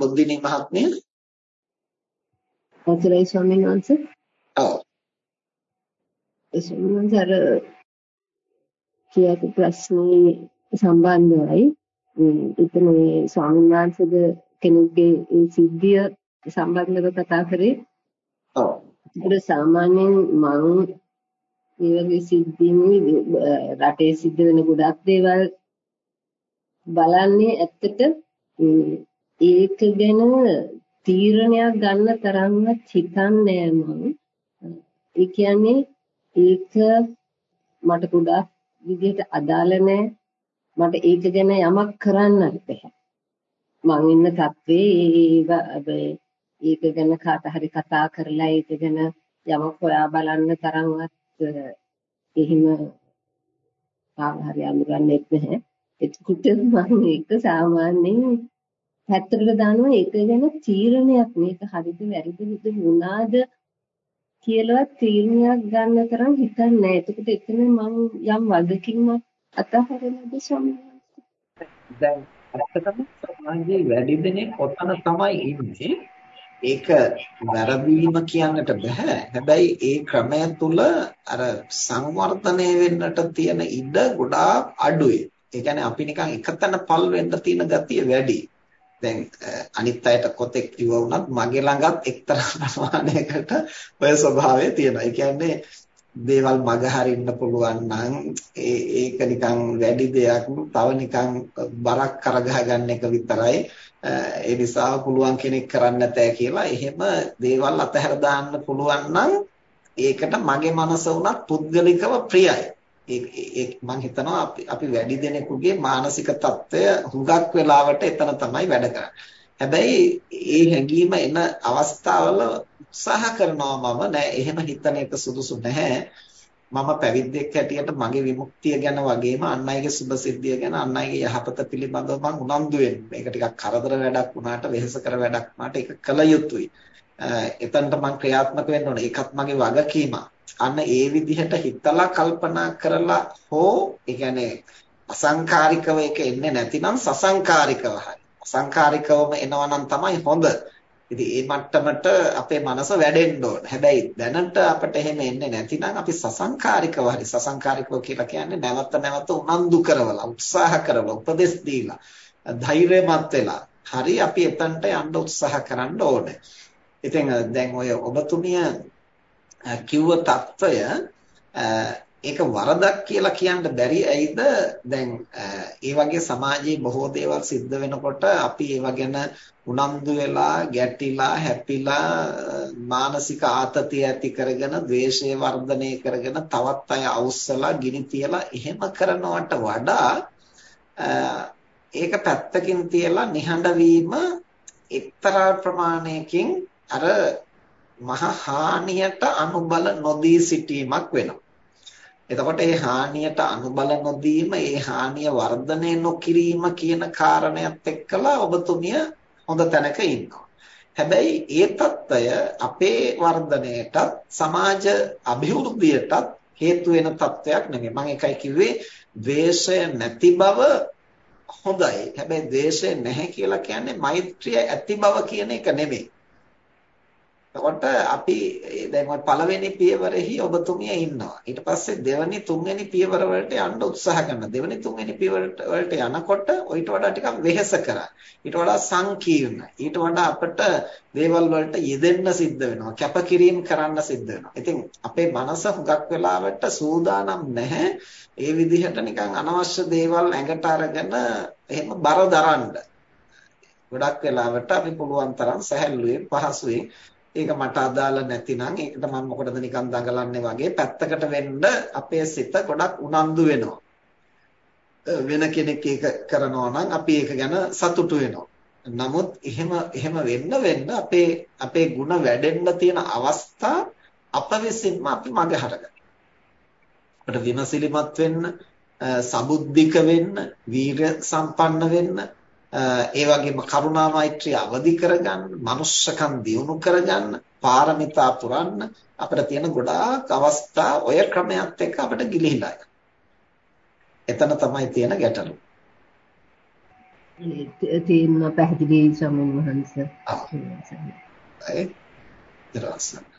බුද්ධිනී මහත්මිය අවසරයි ස්වාමීන් වහන්සේ. ඔව්. ස්වාමීන් වහන්සේ අර කියපු ප්‍රශ්නේ සම්බන්ධවයි. එතන මේ ස්වාමීන් වහන්සේද කෙනෙක්ගේ ඒ සිද්ධිය සම්බන්ධව කතා කරේ. ඔව්. ඒක සාමාන්‍යයෙන් මම මේ වගේ සිද්ධීන් රටේ සිද්ධ වෙන ගොඩක් දේවල් බලන්නේ ඇත්තට ඒක ගැන තීරණයක් ගන්න තරම්වත් හිතන්නේ මම. ඒ කියන්නේ ඒක මට ගොඩාක් විදිහට අදාළ නැහැ. මට ඒක ගැන යමක් කරන්නත් බැහැ. මං ඉන්න තත්ත්වේ ඒක ගැන කාට හරි කතා කරලා ඒක ගැන යමක් හොයා බලන්න තරම්වත් එහෙම කාම හරි අඳුරන්නේ නැහැ. එතකොට මම ඒක සාමාන්‍යයෙන් පැත්තකට දානවා ඒක ගැන තීරණයක් මේක හරිද වැරදිද මොනවාද කියලාවත් තීරණයක් ගන්න තරම් හිතන්නේ නැහැ. එතකොට එතන මම යම් වගකීමක් අතහරිනද ස්වාමීනි. දැන් ඇත්තටම සමාජයේ වැඩි දෙනෙක් ඔතන තමයි ඉන්නේ. ඒක වැරදීම කියන්නට බෑ. හැබැයි ඒ ක්‍රමය තුල අර සංවර්ධනය වෙන්නට තියෙන ඉඩ ගොඩාක් අඩුයි. ඒ කියන්නේ අපි නිකන් එකතැන පල් වෙන්න තියෙන ගතිය වැඩි. දැන් අනිත් අයට කොතෙක් කිව්ව වුණත් මගේ ළඟත් එක්තරා ප්‍රමාණයකට ඔය ස්වභාවය තියෙනවා. ඒ කියන්නේ දේවල් මග හරින්න පුළුවන් නම් ඒ ඒක නිකන් වැඩි දෙයක් තව නිකන් බරක් කරගහ ගන්න එක විතරයි. ඒ නිසා පුළුවන් කෙනෙක් කරන්න නැතෑ කියලා එහෙම දේවල් අතහැර දාන්න පුළුවන් නම් ඒකට මගේ මනස උනත් පුද්ගලිකව ප්‍රියයි. ඒ මම හිතනවා අපි වැඩි දෙනෙකුගේ මානසික తত্ত্বය හුඟක් වෙලාවට එතන තමයි වැඩ කරන්නේ. හැබැයි ඒ හැඟීම එන අවස්ථාවල උත්සාහ කරනවා මම නෑ එහෙම හිතන එක සුදුසු නැහැ. මම පැවිද්දෙක් හැටියට මගේ විමුක්තිය ගැන වගේම අන් අයගේ සුභසිද්ධිය ගැන අන් අයගේ යහපත පිළිබඳව මම උනන්දු වෙන්නේ. මේක ටිකක් කරදර වැඩක් වුණාට වෙහෙස කර වැඩක් වුණාට ඒක කළ යුතුයි. එතනට මම ක්‍රියාත්මක වෙන්න ඕනේ. ඒකත් මගේ වගකීමක්. අන්න ඒ විදිහට හිතලා කල්පනා කරලා හෝ ඒ කියන්නේ අසංකාරිකව එක එන්නේ නැතිනම් සසංකාරිකව හරි. අසංකාරිකවම එනවා නම් තමයි හොඳ. ඉතින් ඒ මට්ටමට අපේ මනස වැඩෙන්න ඕන. හැබැයි දැනට අපිට එහෙම එන්නේ නැතිනම් අපි සසංකාරිකව හරි සසංකාරිකව කියලා කියන්නේ නැවත නැවත උනන්දු කරවලා උත්සාහ කරවලා උපදෙස් දීලා ධෛර්යමත් වෙලා හරි අපි එතනට යන්න උත්සාහ කරන්න ඕනේ. ඉතින් දැන් ඔය ඔබතුමිය කිව්ව తত্ত্বය ඒක වරදක් කියලා කියන්න බැරි ඇයිද? දැන් ඒ වගේ සමාජයේ බොහෝ දේවල් සිද්ධ වෙනකොට අපි ඒව ගැන උනන්දු වෙලා ගැටිලා හැපිලා මානසික ආතතිය ඇති කරගෙන ද්වේෂය වර්ධනය කරගෙන තවත් අය අවුස්සලා ගිනි තියලා එහෙම කරනවට වඩා ඒක පැත්තකින් තියලා නිහඬ වීම එක්තරා ප්‍රමාණයකින් අර මහ හානියට අනුබල නොදී සිටීමක් වෙනවා. එතකොට ඒ හානියට අනුබල නොදීම, ඒ හානිය වර්ධනය නොකිරීම කියන කාරණයක් එක්කලා ඔබතුමිය හොඳ තැනක ඉන්නවා. හැබැයි ඒ తত্ত্বය අපේ වර්ධනයටත් සමාජ අභිවෘද්ධියටත් හේතු වෙන తত্ত্বයක් නෙමෙයි. මම එකයි කිව්වේ ද්වේෂය නැති බව හොඳයි. හැබැයි ද්වේෂය නැහැ කියලා කියන්නේ මෛත්‍රිය ඇති බව කියන එක නෙමෙයි. එතකොට අපි දැන් ওই පළවෙනි පියවරෙහි ඔබතුමිය ඉන්නවා. ඊට පස්සේ දෙවෙනි තුන්වෙනි පියවර වලට යන්න උත්සාහ කරනවා. දෙවෙනි තුන්වෙනි පියවර වලට යනකොට ඊට වඩා ටිකක් වෙහෙස කරා. ඊට වඩා සංකීර්ණ. ඊට වඩා අපිට දේවල් වලට යෙදෙන්න සිද්ධ වෙනවා. කැපකිරීම කරන්න සිද්ධ වෙනවා. ඉතින් අපේ මනස හුඟක් වෙලාවට සූදානම් නැහැ. ඒ විදිහට නිකන් අනවශ්‍ය දේවල් ඇඟට අරගෙන එහෙම බර දරන්න. ගොඩක් වෙලාවට අපි පුළුවන් තරම් සැහැල්ලුවෙන් පහසුවෙන් ඒක මට අදාළ නැතිනම් ඒකට මම මොකටද නිකන් දඟලන්නේ වගේ පැත්තකට වෙන්න අපේ සිත ගොඩක් උනන්දු වෙනවා. වෙන කෙනෙක් ඒක කරනවා නම් අපි ඒක ගැන සතුටු වෙනවා. නමුත් එහෙම එහෙම වෙන්න වෙන්න අපේ අපේ ಗುಣ වැඩෙන්න තියෙන අවස්ථා අප විසින්ම අපි මගහරගන්නවා. අපිට විමසිලිමත් වෙන්න, සබුද්ධික වෙන්න, වීර සම්පන්න වෙන්න ඒ වගේම කරුණා මෛත්‍රිය අවදි කරගන්න, මනුෂ්‍යකම් දියුණු කරගන්න, පාරමිතා පුරන්න අපිට තියෙන ගොඩාක් අවස්ථා ඔය ක්‍රමයක් එක්ක අපිට ගිලිහිලා එතන තමයි තියෙන ගැටලුව. තේන්න පැහැදිලි ස්වාමීන් වහන්සේ. ඒ දරසන.